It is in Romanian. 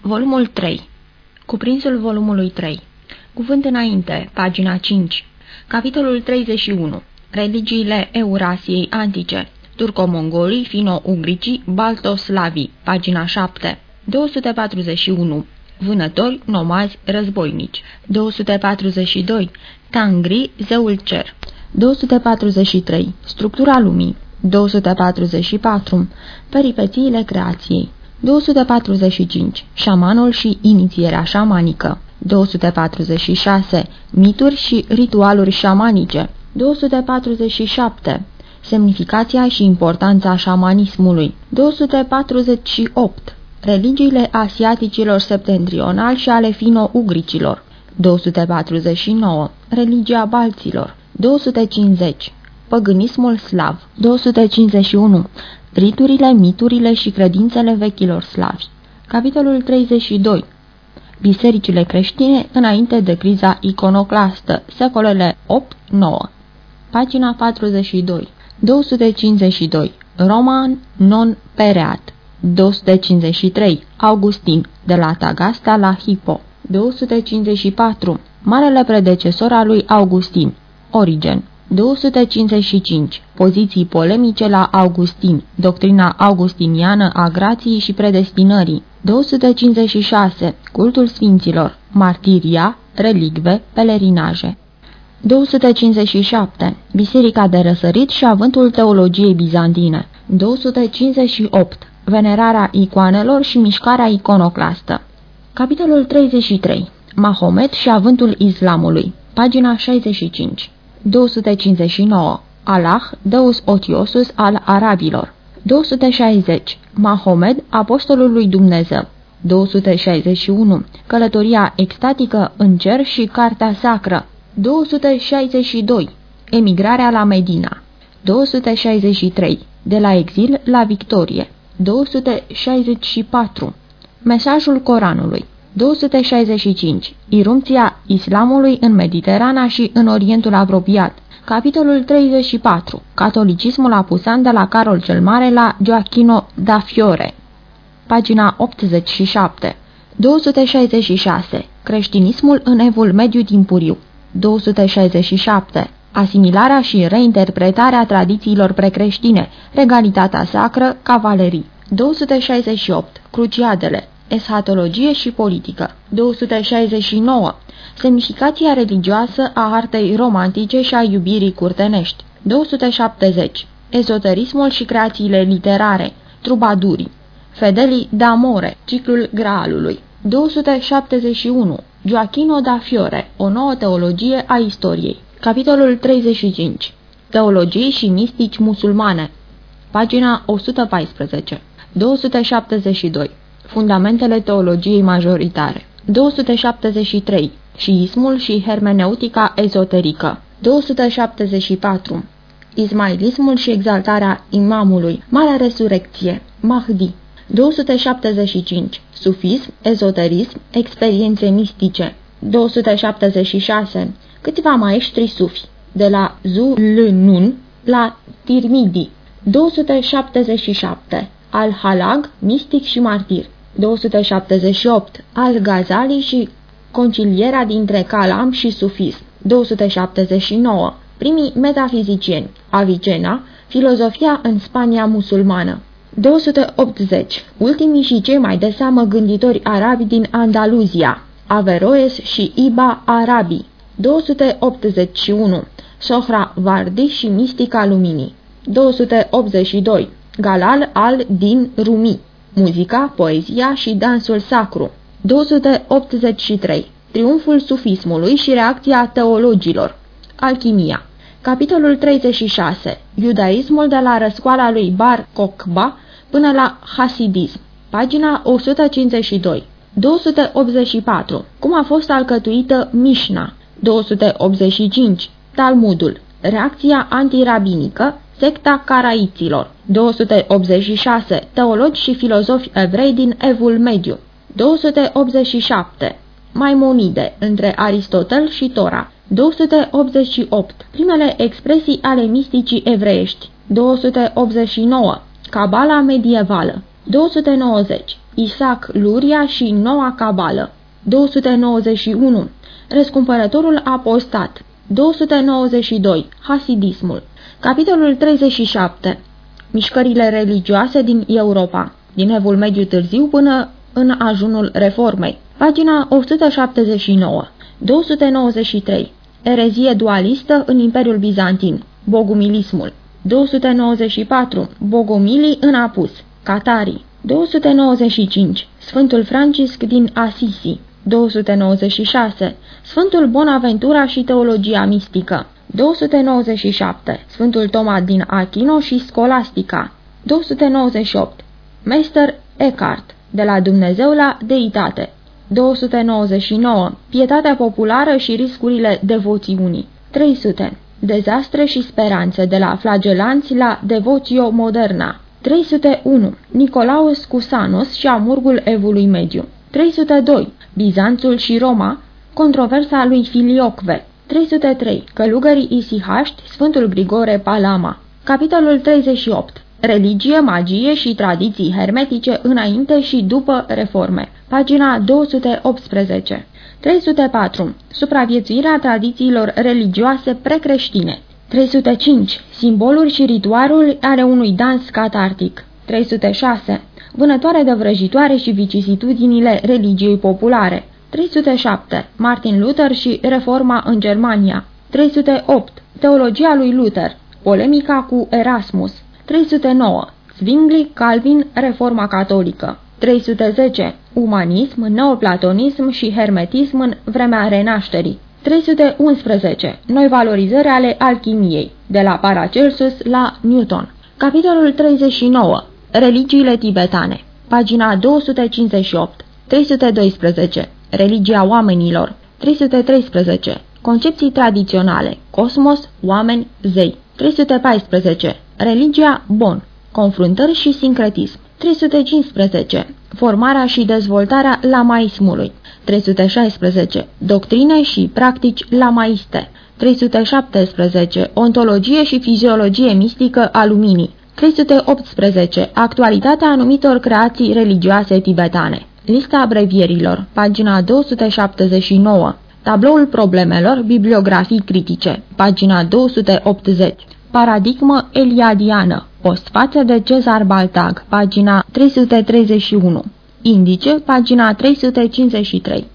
Volumul 3 Cuprinsul volumului 3 Cuvânt înainte, pagina 5 Capitolul 31 Religiile Eurasiei antice. Turcomongolii, Fino-Ugricii, Baltoslavii, pagina 7 241 Vânători, nomazi, războinici. 242 Tangri, zeul cer. 243 Structura lumii. 244 Peripețiile creației 245. Șamanul și inițierea șamanică 246. Mituri și ritualuri șamanice 247. Semnificația și importanța șamanismului 248. Religiile asiaticilor septentrionali și ale fino-ugricilor 249. Religia balților 250. Păgânismul slav 251 riturile, miturile și credințele vechilor slavi. Capitolul 32 Bisericile creștine înainte de criza iconoclastă, secolele 8-9 Pagina 42 252 Roman non pereat. 253 Augustin, de la Tagasta la Hippo 254 Marele predecesor al lui Augustin. Origen 255. Poziții polemice la Augustin, doctrina augustiniană a grației și predestinării. 256. Cultul Sfinților, martiria, relicve, pelerinaje. 257. Biserica de răsărit și avântul teologiei bizantine. 258. Venerarea icoanelor și mișcarea iconoclastă. Capitolul 33. Mahomet și avântul islamului. Pagina 65. 259. Allah, Deus Otiosus al arabilor. 260. Mahomed, apostolul lui Dumnezeu. 261. Călătoria extatică în cer și cartea sacră. 262. Emigrarea la Medina. 263. De la exil la victorie. 264. Mesajul Coranului. 265. Irupția islamului în Mediterana și în Orientul apropiat. Capitolul 34. Catolicismul apusant de la Carol cel Mare la Gioachino da Fiore. Pagina 87. 266. Creștinismul în evul mediu timpuriu. 267. Asimilarea și reinterpretarea tradițiilor precreștine, regalitatea sacră, cavalerii. 268. Cruciadele eschatologie și politică. 269. Semnificația religioasă a artei romantice și a iubirii curtenești. 270. Ezoterismul și creațiile literare. Trubadurii. Fedelii d'amore, ciclul Graalului. 271. Gioachino da Fiore, o nouă teologie a istoriei. Capitolul 35. Teologii și mistici musulmane. Pagina 114. 272. Fundamentele teologiei majoritare 273. Șiismul și hermeneutica ezoterică 274. Ismailismul și exaltarea imamului Marea resurecție Mahdi 275. Sufism, ezoterism, experiențe mistice 276. Câțiva maestri sufi de la Zul-Nun la Tirmidi 277. Al-Halag, mistic și martir 278. Al-Ghazali și concilierea dintre Calam și Sufism. 279. Primii metafizicieni. Avicena, filozofia în Spania musulmană. 280. Ultimii și cei mai de seamă gânditori arabi din Andaluzia. Averroes și Iba Arabi. 281. Sohra Vardi și Mistica Luminii. 282. Galal al-Din Rumi muzica, poezia și dansul sacru. 283. Triumful sufismului și reacția teologilor. Alchimia. Capitolul 36. Iudaismul de la răscoala lui Bar Kokba până la Hasidism. Pagina 152. 284. Cum a fost alcătuită Mishna. 285. Talmudul. Reacția antirabinică secta caraiților. 286. Teologi și filozofi evrei din Evul Mediu. 287. Maimonide, între Aristotel și Tora. 288. Primele expresii ale misticii evreiești. 289. Cabala medievală. 290. Isaac Luria și Noua Cabală. 291. Răscumpărătorul apostat. 292. Hasidismul. Capitolul 37. Mișcările religioase din Europa. Din Evul Mediu Târziu până în ajunul Reformei. Pagina 179. 293. Erezie dualistă în Imperiul Bizantin. Bogumilismul. 294. Bogomilii în apus. Catarii. 295. Sfântul Francisc din Assisi. 296. Sfântul Bonaventura și teologia mistică. 297. Sfântul Toma din Achino și Scolastica. 298. Meister Eckhart. De la Dumnezeu la deitate. 299. Pietatea populară și riscurile devoțiunii. 300. Dezastre și speranțe de la flagelanți la devoțio moderna. 301. Nicolaus Cusanus și amurgul evului mediu. 302. Bizanțul și Roma, controversa lui Filiocve. 303. Călugării isihaști, Sfântul Grigore Palama. Capitolul 38. Religie, magie și tradiții hermetice înainte și după reforme. Pagina 218. 304. Supraviețuirea tradițiilor religioase precreștine. 305. Simboluri și ritualuri ale unui dans catartic. 306. Vânătoare de vrăjitoare și vicisitudinile religiei populare. 307. Martin Luther și reforma în Germania. 308. Teologia lui Luther. Polemica cu Erasmus. 309. Zwingli, Calvin, reforma catolică. 310. Umanism, neoplatonism și hermetism în vremea renașterii. 311. Noi valorizări ale alchimiei, de la Paracelsus la Newton. Capitolul 39. Religiile tibetane. Pagina 258. 312. Religia oamenilor. 313. Concepții tradiționale. Cosmos, oameni, zei. 314. Religia Bon. Confruntări și sincretism. 315. Formarea și dezvoltarea lamaismului. 316. Doctrine și practici lamaiste. 317. Ontologie și fiziologie mistică a luminii. 318. Actualitatea anumitor creații religioase tibetane. Lista abrevierilor. Pagina 279. Tabloul problemelor, bibliografii critice. Pagina 280. Paradigmă eliadiană. Postfață de Cezar Baltag. Pagina 331. Indice. Pagina 353.